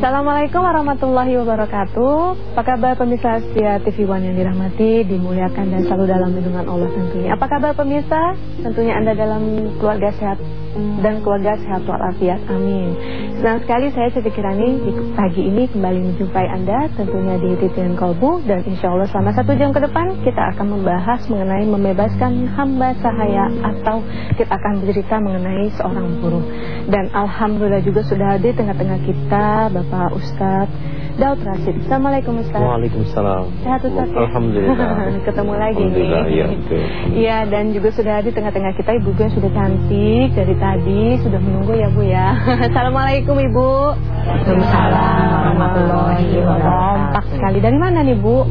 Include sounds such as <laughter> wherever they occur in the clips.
Assalamualaikum warahmatullahi wabarakatuh. Apa kabar pemirsa setia TV One yang dirahmati Dimuliakan dan selalu dalam lindungan Allah tentunya. Apa kabar pemirsa? Tentunya Anda dalam keluarga sehat Dan keluarga sehat walafiat. Amin. Senang sekali saya Siti Kirani pagi ini kembali menjumpai Anda Tentunya di Titian Kolbu. Dan insya Allah selama satu jam ke depan Kita akan membahas mengenai membebaskan hamba sahaya Atau kita akan bercerita mengenai seorang buruh. Dan Alhamdulillah juga sudah hadir tengah-tengah kita Bapak Ustadz. Daud Rasid Assalamualaikum Ustadz. Waalaikumsalam. Sehat Ustadz? Ya? Alhamdulillah. <laughs> Ketemu lagi Alhamdulillah, nih Iya Iya dan juga sudah di tengah-tengah kita Ibu yang sudah cantik Dari tadi. Sudah menunggu ya Bu ya. <laughs> Assalamualaikum Ibu. Waalaikumsalam warahmatullahi wabarakatuh. Kompak sekali. Dari mana nih Bu?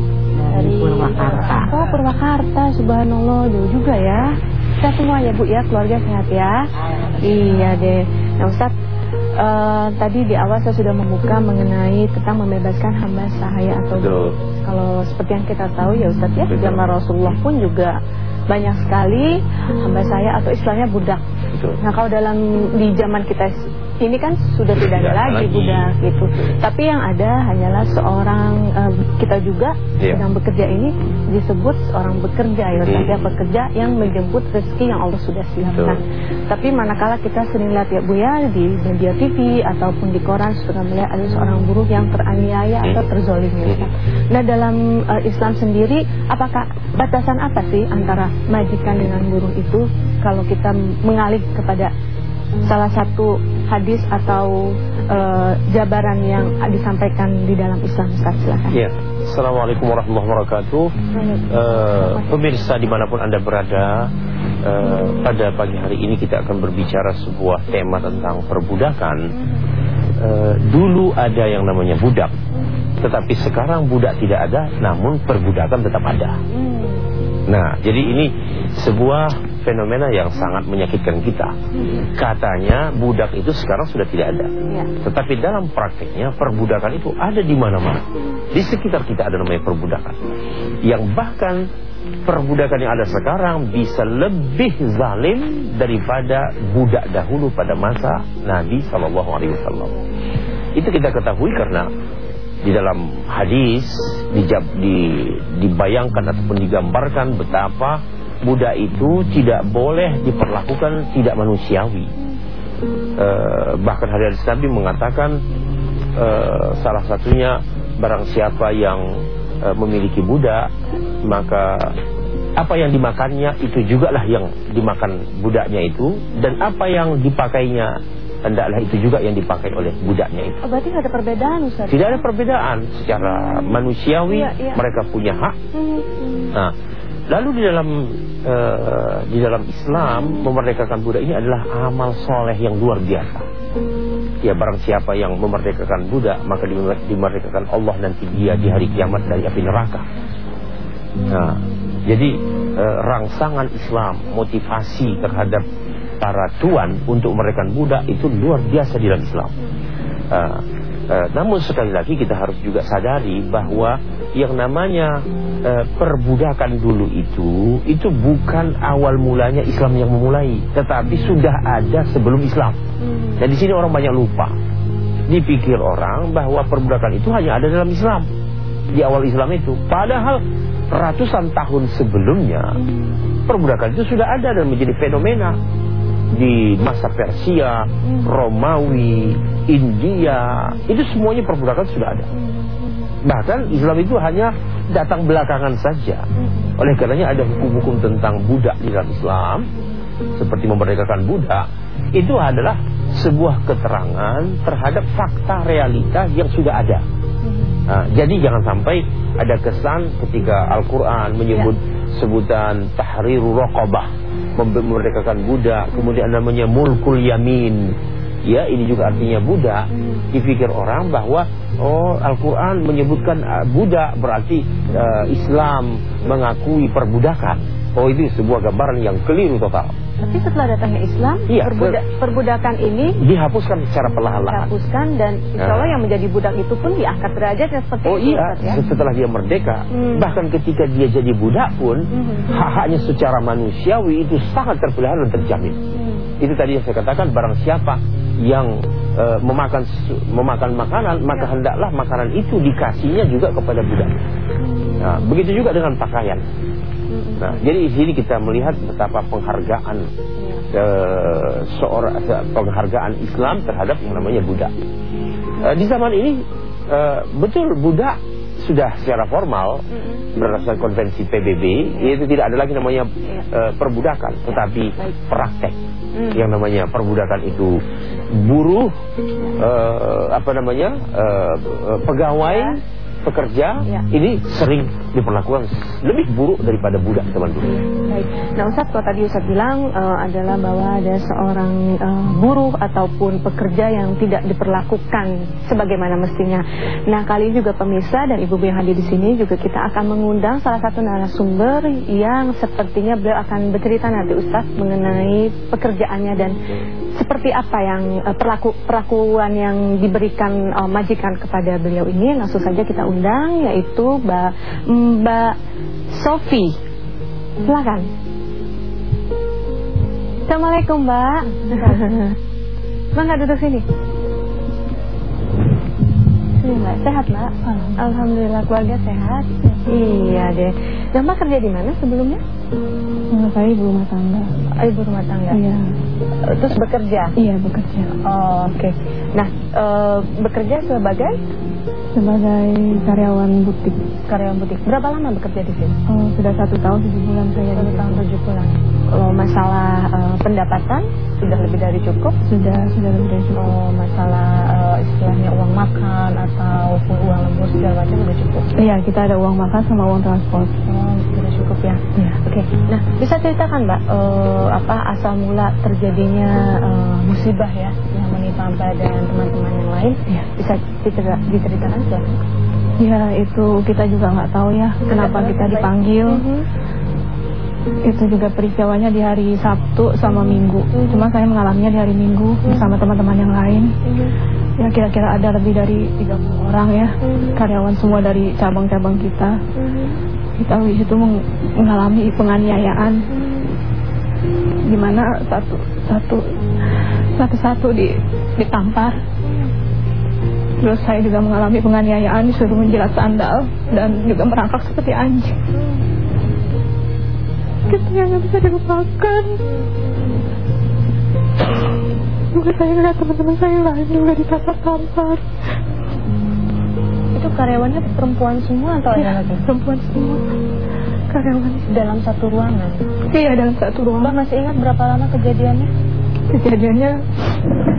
Dari Purwakarta. Oh Purwakarta. Subhanallah Jauh juga ya. Kita semua ya Bu ya. Keluarga sehat ya. Iya deh. Nah Ustadz Uh, tadi di awal saya sudah membuka mengenai tentang membebaskan hamba sahaya atau Betul. kalau seperti yang kita tahu ya Ustadz ya Betul. zaman Rasulullah pun juga banyak sekali hamba saya atau istilahnya budak. Betul. Nah kalau dalam di zaman kita ini kan sudah tidak ada lagi, lagi. budak gitu. Tapi yang ada hanyalah seorang uh, kita juga Iya. sedang bekerja ini disebut seorang bekerja ya Hmm. ya pekerja yang menjemput rezeki yang Allah sudah siapkan. Betul. Tapi manakala kita sering lihat ya Bu ya di media TV ataupun di koran suka melihat ada seorang buruh yang teraniaya atau Hmm. terzolimi. Hmm. Ustaz. Nah dalam uh, Islam sendiri apakah batasan apa sih antara majikan dengan buruh itu kalau kita mengalih kepada salah satu hadis atau uh, jabaran yang disampaikan di dalam Islam Ustaz silakan. Ya, Assalamualaikum warahmatullahi wabarakatuh. Eh, pemirsa di mana pun anda berada, eh, pada pagi hari ini kita akan berbicara sebuah tema tentang perbudakan. Eh, dulu ada yang namanya budak, tetapi sekarang budak tidak ada, namun perbudakan tetap ada. Nah, jadi ini sebuah fenomena yang sangat menyakitkan kita. Katanya budak itu sekarang sudah tidak ada. Ya. Tetapi dalam prakteknya perbudakan itu ada di mana-mana. Di sekitar kita ada namanya perbudakan. Yang bahkan perbudakan yang ada sekarang bisa lebih zalim daripada budak dahulu pada masa Nabi Shallallahu Alaihi Wasallam. Itu kita ketahui karena di dalam hadis di, dibayangkan ataupun digambarkan betapa budak itu tidak boleh diperlakukan tidak manusiawi. Eh, bahkan hadis Nabi mengatakan eh, salah satunya barang siapa yang eh, memiliki budak maka apa yang dimakannya itu juga lah yang dimakan budaknya itu dan apa yang dipakainya hendaklah itu juga yang dipakai oleh budaknya itu. Oh, berarti nggak ada perbedaan Ustaz? Tidak ada perbedaan secara manusiawi Iya, iya. mereka punya hak. Hmm, hmm. Nah, lalu di dalam eh, di dalam Islam memerdekakan budak ini adalah amal soleh yang luar biasa. Ya barang siapa yang memerdekakan budak maka dimer- dimerdekakan Allah nanti dia di hari kiamat dari api neraka. Nah, jadi eh, rangsangan Islam motivasi terhadap para tuan untuk memerdekakan budak itu luar biasa di dalam Islam. Eh, eh, namun sekali lagi kita harus juga sadari bahwa yang namanya eh, perbudakan dulu itu itu bukan awal mulanya Islam yang memulai, tetapi sudah ada sebelum Islam. Dan di sini orang banyak lupa. Dipikir orang bahwa perbudakan itu hanya ada dalam Islam. Di awal Islam itu. Padahal ratusan tahun sebelumnya perbudakan itu sudah ada dan menjadi fenomena di masa Persia, Romawi, India, itu semuanya perbudakan sudah ada. Bahkan Islam itu hanya datang belakangan saja. Oleh karenanya ada hukum-hukum tentang budak di dalam Islam, seperti memerdekakan budak, itu adalah sebuah keterangan terhadap fakta realita yang sudah ada. Nah, jadi jangan sampai ada kesan ketika Al-Quran menyebut sebutan tahriru mem- memerdekakan budak, kemudian namanya mulkul yamin. Ya, ini juga artinya budak. Dipikir orang bahwa oh Al-Quran menyebutkan uh, budak berarti uh, Islam mengakui perbudakan. Oh itu sebuah gambaran yang keliru total. Tapi setelah datangnya Islam, Iya, perbuda- perbudakan ini Dihapuskan secara perlahan-lahan. dihapuskan dan insya Allah Nah. yang menjadi budak itu pun diangkat derajatnya seperti Oh itu iya, Ustaz, ya. setelah dia merdeka, Hmm. bahkan ketika dia jadi budak pun, Mhm. hak-haknya secara manusiawi itu sangat terpelihara dan terjamin. Hmm. Itu tadi yang saya katakan, barang siapa yang uh, memakan memakan makanan maka Ya. hendaklah makanan itu dikasihnya juga kepada budak. Nah, begitu juga dengan pakaian. Nah, jadi di sini kita melihat betapa penghargaan eh, seorang se- penghargaan Islam terhadap yang namanya budak. Eh, di zaman ini eh, betul budak sudah secara formal berdasarkan konvensi PBB yaitu tidak ada lagi namanya eh, perbudakan tetapi praktek Hmm. yang namanya perbudakan itu buruh eh, apa namanya eh, pegawai Ya. pekerja Ya. ini sering diperlakukan lebih buruk daripada budak zaman dulu. Nah Ustaz, kalau tadi Ustaz bilang eh, adalah bahwa ada seorang eh, buruh ataupun pekerja yang tidak diperlakukan sebagaimana mestinya. Nah kali ini juga pemirsa dan ibu-ibu yang hadir di sini juga kita akan mengundang salah satu narasumber yang sepertinya beliau akan bercerita nanti Ustaz mengenai pekerjaannya dan seperti apa yang eh, perlaku perlakuan yang diberikan eh, majikan kepada beliau ini. Langsung saja kita undang yaitu Mbak Mbak Sofi. Silakan. Assalamualaikum Mbak. <laughs> Mbak nggak duduk sini. Sini Mbak, sehat Mbak? Alhamdulillah keluarga sehat. Iya deh. Dan Mbak kerja di mana sebelumnya? saya ibu rumah tangga. Oh, Ibu rumah tangga. Iya, Eh, Terus bekerja. iya bekerja Oh, Oke. Nah, eh, bekerja sebagai sebagai karyawan butik. karyawan butik. Berapa lama bekerja di sini? Oh, sudah satu tahun tujuh bulan saya Satu di tahun tujuh bulan. Kalau masalah eh, pendapatan sudah lebih dari cukup. Sudah sudah lebih dari cukup. Oh, masalah eh, istilahnya uang makan ataupun uang lembur segala macam udah cukup. Iya, kita ada uang makan sama uang transport. Oh, sudah cukup ya. Iya. Oke. Nah, bisa ceritakan Mbak eh, apa asal mula terjadinya eh, musibah ya yang menimpa Mbak dan teman-teman yang lain? Iya. Bisa dicerita- diceritakan silakan. Ya, itu kita juga nggak tahu ya kenapa kita dipanggil. Mhm. Itu juga peristiwanya di hari Sabtu sama Minggu. Cuma saya mengalaminya di hari Minggu bersama teman-teman yang lain. Mhm. Ya kira-kira ada lebih dari 30 orang ya karyawan semua dari cabang-cabang kita. Mhm. Kita di situ meng- mengalami penganiayaan di mana satu satu satu satu di ditampar. Terus saya juga mengalami penganiayaan disuruh menjilat sandal dan juga merangkak seperti anjing. Kita yang nggak bisa dilupakan. Juga saya ngeliat teman-teman saya lain juga ditampar-tampar. Itu karyawannya perempuan semua atau ada Ya, lagi? perempuan semua karyawan. Dalam satu ruangan. Iya dalam satu Mbak ruangan. masih ingat berapa lama kejadiannya? Kejadiannya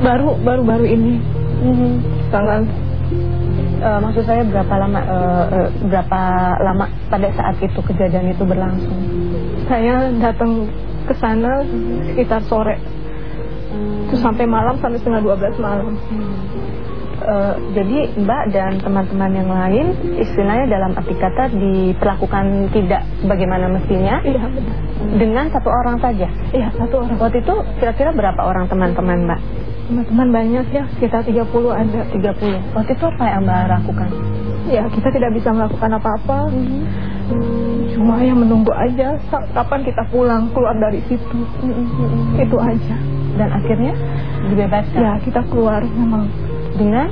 baru baru baru ini Mhm. Tanggal Eh, maksud saya berapa lama eh, eh, berapa lama pada saat itu kejadian itu berlangsung? saya datang ke sana sekitar sore. Terus sampai malam sampai setengah 12 malam. Eh, jadi Mbak dan teman-teman yang lain istilahnya dalam arti kata diperlakukan tidak sebagaimana mestinya Iya benar. dengan satu orang saja. Iya satu orang. Waktu itu kira-kira berapa orang teman-teman Mbak? Teman-teman banyak ya sekitar 30 ada. 30. Waktu itu apa yang Mbak lakukan? Ya kita tidak bisa melakukan apa-apa. Cuma yang menunggu aja kapan kita pulang keluar dari situ. Itu aja. Dan akhirnya dibebaskan Ya kita keluar memang. dengan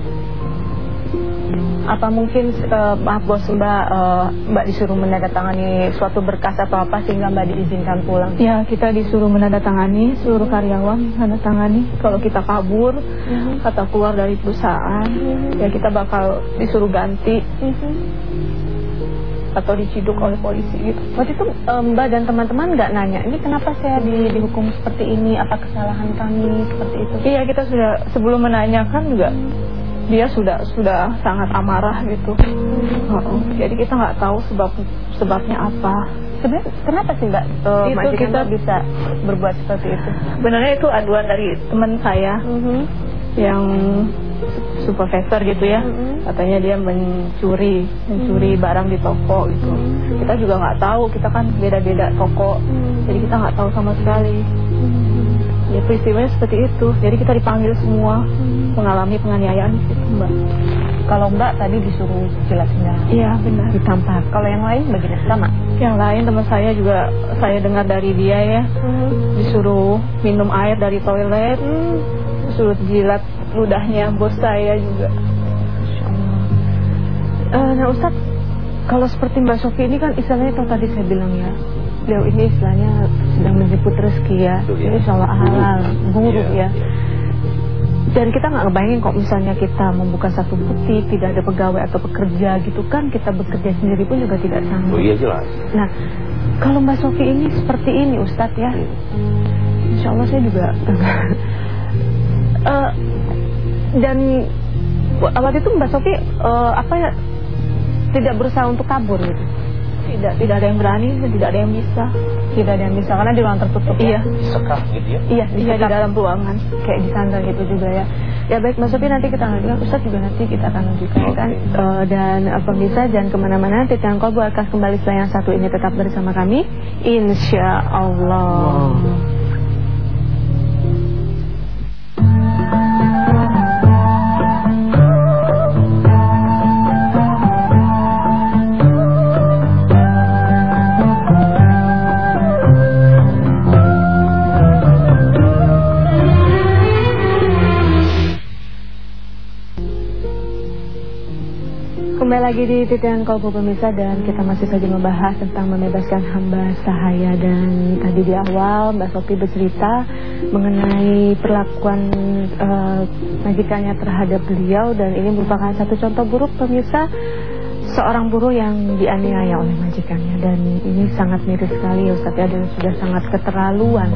apa mungkin eh, maaf bos Mbak eh, Mbak disuruh menandatangani suatu berkas atau apa sehingga Mbak diizinkan pulang. Ya kita disuruh menandatangani seluruh karyawan menandatangani. Kalau kita kabur atau keluar dari perusahaan ya kita bakal disuruh ganti. Atau diciduk oleh polisi gitu. Waktu itu eh, Mbak dan teman-teman nggak nanya ini kenapa saya di, dihukum seperti ini? Apa kesalahan kami? Seperti itu. Iya kita sudah sebelum menanyakan juga dia sudah sudah sangat amarah gitu. Oh, jadi kita nggak tahu sebab sebabnya apa. Sebenarnya kenapa sih Mbak eh, Itu majikan kita- Mbak bisa berbuat seperti itu? Sebenarnya itu aduan dari teman saya yang supervisor gitu ya. Mhm. Katanya dia mencuri mencuri barang di toko gitu. Kita juga nggak tahu kita kan beda-beda toko. Jadi kita nggak tahu sama sekali. Ya peristiwanya seperti itu. Jadi kita dipanggil semua mengalami penganiayaan di situ mbak. Kalau Mbak tadi disuruh jelasin Iya benar. ditampar. Kalau yang lain bagaimana? Sama. Yang lain teman saya juga saya dengar dari dia ya disuruh minum air dari toilet, terus sulut jilat ludahnya bos saya juga. Uh, nah Ustaz, kalau seperti Mbak Sofi ini kan istilahnya kalau tadi saya bilang ya, beliau ini istilahnya sedang menjemput rezeki ya, Betul, ya. ini halal, buruk Iya, ya. iya. Dan kita nggak ngebayangin kok misalnya kita membuka satu butik, tidak ada pegawai atau pekerja gitu kan, kita bekerja sendiri pun juga tidak Oh sanggup. iya jelas. Nah, kalau Mbak Sofi ini seperti ini Ustadz ya, Hmm. Insya Allah saya juga Eh, Dan waktu itu Mbak Sofi eh, apa ya tidak berusaha untuk kabur gitu. Tidak tidak ada yang berani, tidak ada yang bisa. Tidak ada yang bisa karena di ruang tertutup. Iya, Sekap gitu ya. Iya, iya di dalam ruangan. kayak di sandal gitu juga ya. Ya baik Mas Sofi nanti kita lanjutkan Ustaz juga nanti kita akan lanjutkan Oke. kan Eh, dan uh, pemirsa jangan ke mana-mana Titian Kolbu akan kembali setelah yang satu ini tetap bersama kami Insya Allah Kembali lagi di Titian Kolbu Pemirsa dan kita masih saja membahas tentang membebaskan hamba sahaya. Dan tadi di awal Mbak Sofi bercerita mengenai perlakuan eh, majikannya terhadap beliau. Dan ini merupakan satu contoh buruk pemirsa seorang buruh yang dianiaya oleh majikannya dan ini sangat miris sekali ya Ustaz ya dan sudah sangat keterlaluan.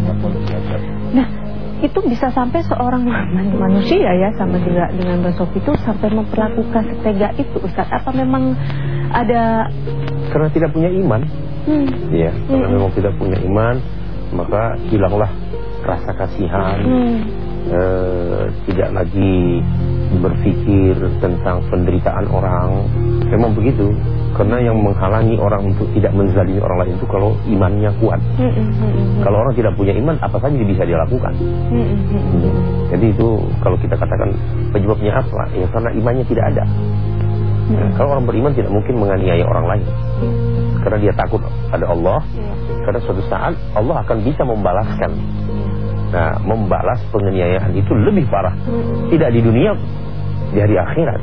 Nah itu bisa sampai seorang man- manusia ya sama juga dengan Sofi itu sampai memperlakukan setega itu Ustaz apa memang ada Karena tidak punya iman. hmm, Iya, karena Hmm. memang tidak punya iman, maka hilanglah rasa kasihan. hmm, eh, tidak lagi berpikir tentang penderitaan orang. Memang begitu. Karena yang menghalangi orang untuk tidak menzalimi orang lain itu kalau imannya kuat. hmm, hmm, hmm, hmm, Kalau orang tidak punya iman, apa saja bisa dia lakukan. hmm, hmm, hmm, hmm. Jadi itu kalau kita katakan penyebabnya apa? Ya karena imannya tidak ada. Ya, kalau orang beriman tidak mungkin menganiaya orang lain. Karena dia takut pada Allah. Iya, Karena suatu saat Allah akan bisa membalaskan. Nah, membalas penganiayaan itu lebih parah. hmm, Tidak di dunia, di hari akhirat.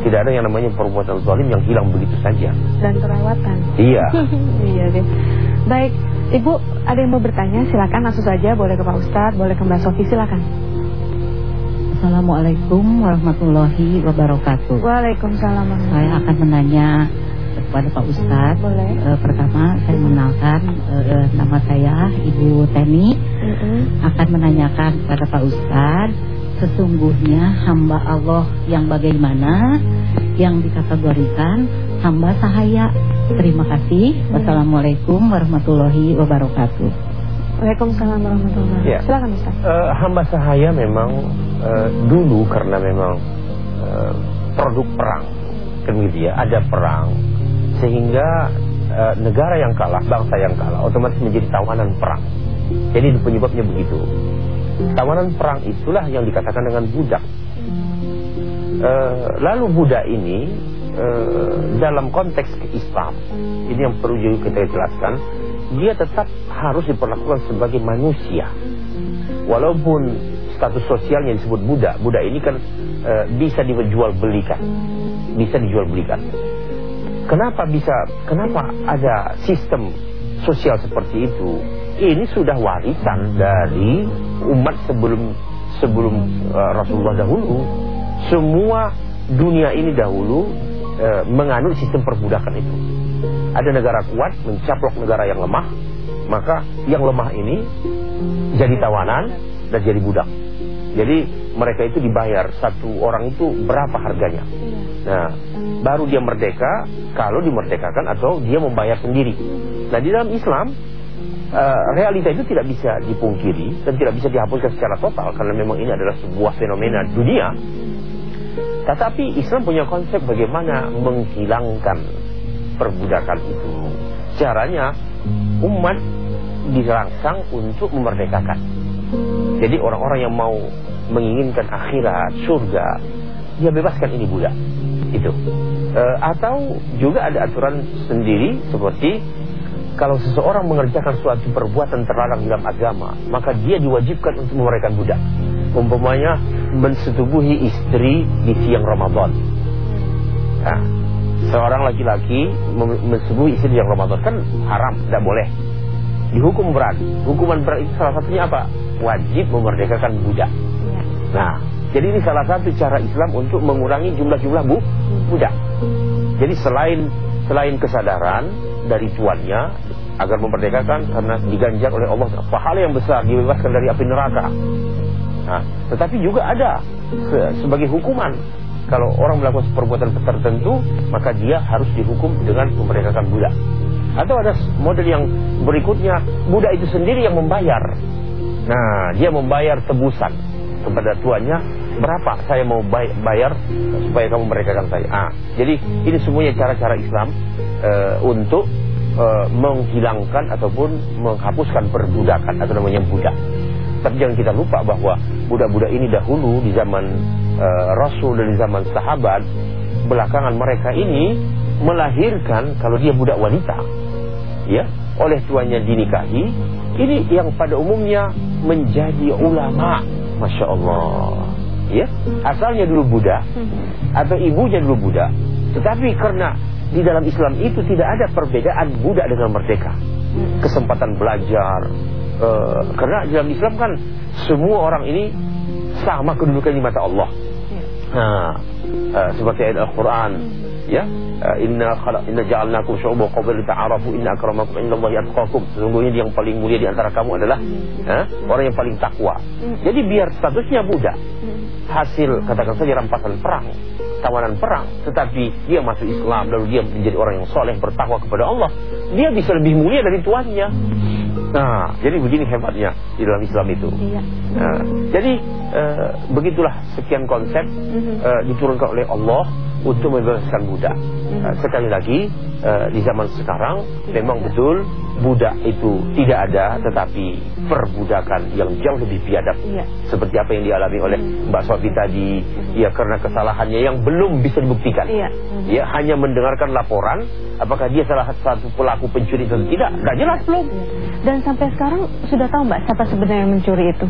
Tidak ada yang namanya perbuatan zalim yang hilang begitu saja. dan kelewatan Iya. <laughs> iya deh. Baik, Ibu ada yang mau bertanya silakan langsung saja boleh ke Pak Ustadz, boleh ke Mbak Sofi silakan. Assalamualaikum warahmatullahi wabarakatuh. Waalaikumsalam. Saya akan menanya kepada Pak Ustadz. Boleh. Eh, pertama saya mengenalkan eh, nama saya Ibu Teni. Mm-mm. Akan menanyakan kepada Pak Ustadz sesungguhnya hamba Allah yang bagaimana yang dikategorikan hamba sahaya. Terima kasih. Wassalamualaikum warahmatullahi wabarakatuh. Waalaikumsalam warahmatullahi Ya. wabarakatuh. Silakan Ustaz. Eh, hamba sahaya memang eh, dulu karena memang eh, produk perang kan gitu ya ada perang sehingga eh, negara yang kalah bangsa yang kalah otomatis menjadi tawanan perang. Jadi penyebabnya begitu. Tawanan perang itulah yang dikatakan dengan budak. Eh, lalu budak ini eh, dalam konteks Islam ini yang perlu juga kita jelaskan dia tetap harus diperlakukan sebagai manusia. Walaupun status sosialnya disebut budak budak ini kan eh, bisa dijual belikan. Bisa dijual belikan kenapa bisa kenapa ada sistem sosial seperti itu? Ini sudah warisan dari umat sebelum sebelum eh, Rasulullah dahulu. Semua dunia ini dahulu eh, menganut sistem perbudakan itu. Ada negara kuat mencaplok negara yang lemah maka yang lemah ini jadi tawanan dan jadi budak. Jadi mereka itu dibayar satu orang itu berapa harganya nah baru dia merdeka kalau dimerdekakan atau dia membayar sendiri nah di dalam Islam eh, realita itu tidak bisa dipungkiri dan tidak bisa dihapuskan secara total karena memang ini adalah sebuah fenomena dunia tetapi Islam punya konsep bagaimana menghilangkan perbudakan itu. Caranya umat dirangsang untuk memerdekakan. Jadi orang-orang yang mau menginginkan akhirat, surga, dia bebaskan ini budak. Itu. E, atau juga ada aturan sendiri seperti kalau seseorang mengerjakan suatu perbuatan terlarang dalam agama, maka dia diwajibkan untuk memerdekakan budak. umpamanya mensetubuhi istri di siang Ramadan. Nah, seorang laki-laki mensetubuhi istri di siang Ramadan kan haram, tidak boleh. Dihukum berat. Hukuman berat itu salah satunya apa? Wajib memerdekakan budak. Iya. Nah, jadi ini salah satu cara Islam untuk mengurangi jumlah-jumlah bu budak. Jadi selain selain kesadaran dari tuannya agar memerdekakan karena diganjar oleh Allah pahala yang besar dibebaskan dari api neraka. Nah, tetapi juga ada se- sebagai hukuman kalau orang melakukan perbuatan tertentu maka dia harus dihukum dengan memerdekakan budak. Atau ada model yang berikutnya budak itu sendiri yang membayar. Nah, dia membayar tebusan kepada tuannya berapa saya mau bay- bayar supaya kamu memerdekakan saya. Ah, jadi ini semuanya cara-cara Islam eh, untuk eh, menghilangkan ataupun menghapuskan perbudakan atau namanya budak. Tapi jangan kita lupa bahwa budak-budak ini dahulu di zaman eh, Rasul dan di zaman sahabat belakangan mereka ini melahirkan kalau dia budak wanita ya oleh tuannya dinikahi ini yang pada umumnya menjadi ulama masya Allah. Ya asalnya dulu budak atau ibunya dulu budak tetapi karena di dalam Islam itu tidak ada perbedaan budak dengan merdeka. Kesempatan belajar eh, karena dalam Islam kan semua orang ini sama kedudukan di mata Allah Nah, uh, seperti ayat Al-Quran. Ya. Uh, inna khala inna ja'alnakum syu'uban qabla ta'arafu inna akramakum indallahi atqakum. Sesungguhnya yang paling mulia di antara kamu adalah uh, orang yang paling takwa. Jadi biar statusnya budak hasil katakan saja rampasan perang tawanan perang tetapi dia masuk Islam lalu dia menjadi orang yang soleh bertakwa kepada Allah dia bisa lebih mulia dari tuannya nah jadi begini hebatnya di dalam Islam itu Iya. Nah, jadi eh, begitulah sekian konsep eh, diturunkan oleh Allah untuk membebaskan budak. Eh, sekali lagi eh, di zaman sekarang memang betul budak itu tidak ada, tetapi perbudakan yang jauh lebih biadab. Iya. Seperti apa yang dialami oleh Mbak Sofi tadi, ya karena kesalahannya yang belum bisa dibuktikan. Iya. Ya hanya mendengarkan laporan, apakah dia salah satu pelaku pencuri atau tidak, nggak jelas belum. Dan sampai sekarang sudah tahu Mbak siapa sebenarnya yang mencuri itu?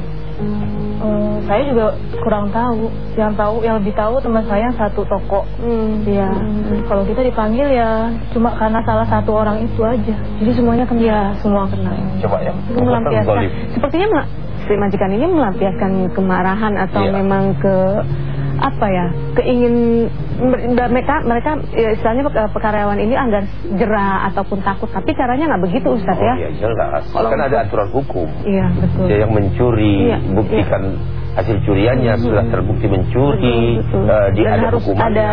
Eh, saya juga kurang tahu. Yang tahu, yang lebih tahu teman saya yang satu toko. Iya. Kalau kita dipanggil ya cuma karena salah satu orang itu aja. Jadi semuanya kena. Iya, semua kena. Coba ya. Itu melampiaskan. Sepertinya si majikan ini melampiaskan kemarahan atau Iya. memang ke apa ya keingin mer- mereka mereka ya, istilahnya pe- pekaryawan ini agar jerah ataupun takut tapi caranya nggak begitu Ustaz Oh ya iya jelas. Kalau kan ada aturan hukum. iya betul Dia yang mencuri, Iya, buktikan hasil curiannya sudah terbukti mencuri, Betul, betul. eh, dia Dan ada harus hukumannya. ada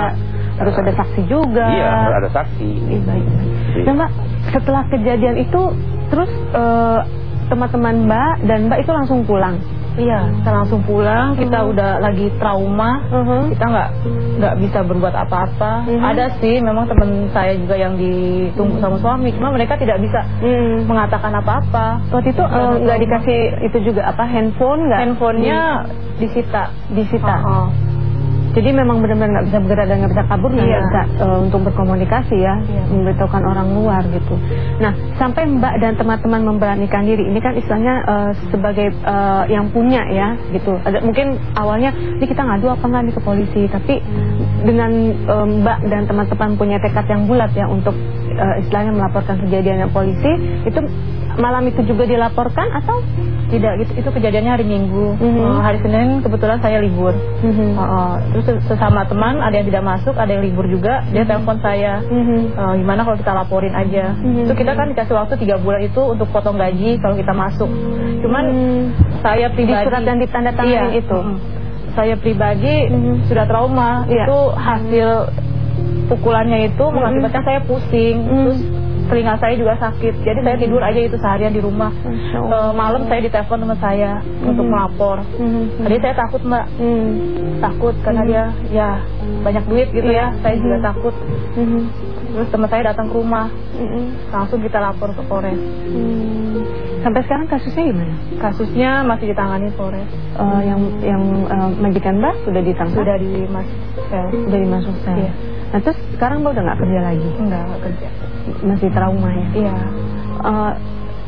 harus ada saksi juga Iya, harus ada saksi. Iya, baik. Iya. Nah Mbak, setelah kejadian itu terus eh, teman-teman Mbak dan Mbak itu langsung pulang. Iya, kita langsung pulang. Kita udah lagi trauma. Mhm. Kita nggak nggak bisa berbuat apa-apa. Mhm. Ada sih, memang teman saya juga yang ditunggu sama suami. Cuma mereka tidak bisa Hmm. mengatakan apa-apa. Waktu itu nggak trauma. dikasih itu juga apa handphone nggak? handphonenya disita. disita. Oh, oh. Jadi memang benar-benar nggak bisa bergerak dan nggak bisa kabur dan nggak Iya. bisa eh, untuk berkomunikasi ya, Iya. memberitahukan orang luar gitu. Nah sampai Mbak dan teman-teman memberanikan diri, ini kan istilahnya eh, sebagai eh, yang punya ya gitu. Ada mungkin awalnya ini kita ngadu apa nggak nih ke polisi, tapi dengan eh, Mbak dan teman-teman punya tekad yang bulat ya untuk eh, istilahnya melaporkan kejadian yang polisi, itu malam itu juga dilaporkan atau Tidak, gitu. itu kejadiannya hari Minggu. Mhm. Eh, hari Senin kebetulan saya libur. Mhm. Oh, oh. Terus ses- sesama teman ada yang tidak masuk, ada yang libur juga. Dia telepon saya. Mhm. Eh, gimana kalau kita laporin aja? Mhm. Itu kita kan dikasih waktu tiga bulan itu untuk potong gaji kalau kita masuk. Cuman Hmm. saya di pribadi surat dan ditandatangani Iya. itu. Mm. Saya pribadi Mhm. sudah trauma. Iya. Itu hasil pukulannya itu mengakibatkan saya pusing. Mhm. Terus telinga saya juga sakit. Jadi saya tidur aja itu seharian di rumah. Eh, malam saya ditelepon teman saya untuk melapor. Tadi saya takut mbak, Hmm. takut karena dia ya banyak duit gitu Iya. ya. Saya juga takut. Terus teman saya datang ke rumah, langsung kita lapor ke Polres. Hmm. Sampai sekarang kasusnya gimana? Kasusnya masih ditangani Polres. Eh, yang yang eh, majikan Mbak sudah ditangkap? Sudah di mas sel. Sudah dimasuk sel. Iya. Nah terus sekarang Mbak udah nggak kerja lagi? Enggak nggak kerja. Masih trauma ya? Iya,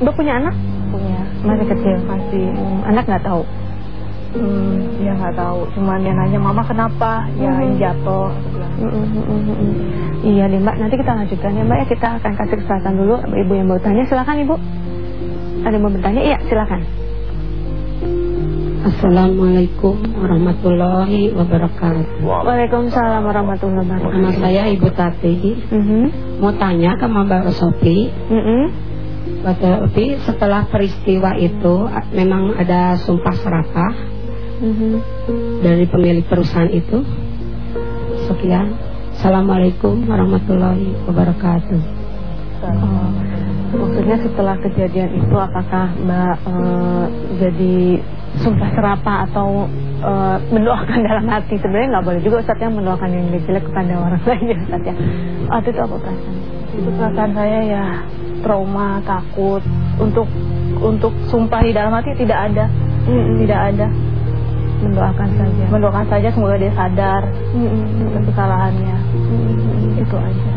Mbak punya anak? punya. Masih kecil? Masih. Hmm, anak nggak tahu? hmm, dia nggak tahu cuman dia nanya mama kenapa ya ini jatuh. Mm, mm, mm, mm, mm. Iya nih Mbak, nanti kita lanjutkan ya Mbak ya Kita akan kasih kesempatan dulu Ibu yang mau tanya, silakan Ibu Ada yang mau bertanya? Iya, silakan Assalamualaikum warahmatullahi wabarakatuh. Waalaikumsalam warahmatullahi wabarakatuh Nama saya Ibu Tati. Mhm, Mau tanya ke Mbak Sopi, mhm. Mbak Sopi setelah peristiwa itu memang ada sumpah serapah Mhm. dari pemilik perusahaan itu. Sekian. Assalamualaikum warahmatullahi wabarakatuh. Oh, maksudnya setelah kejadian itu apakah Mbak eh, jadi sumpah serapah atau eh, mendoakan <laughs> dalam hati. Sebenarnya nggak boleh juga Ustaz yang mendoakan yang jelek kepada orang <laughs> lain ya Ustaz ya. Oh, itu apa perasaan? Itu perasaan saya ya trauma takut. Untuk untuk sumpah di dalam hati tidak ada. Tidak ada. Mendoakan saja. Mendoakan saja semoga dia sadar Mm, mm, mm, kesalahannya. Mm, mm, mm. itu aja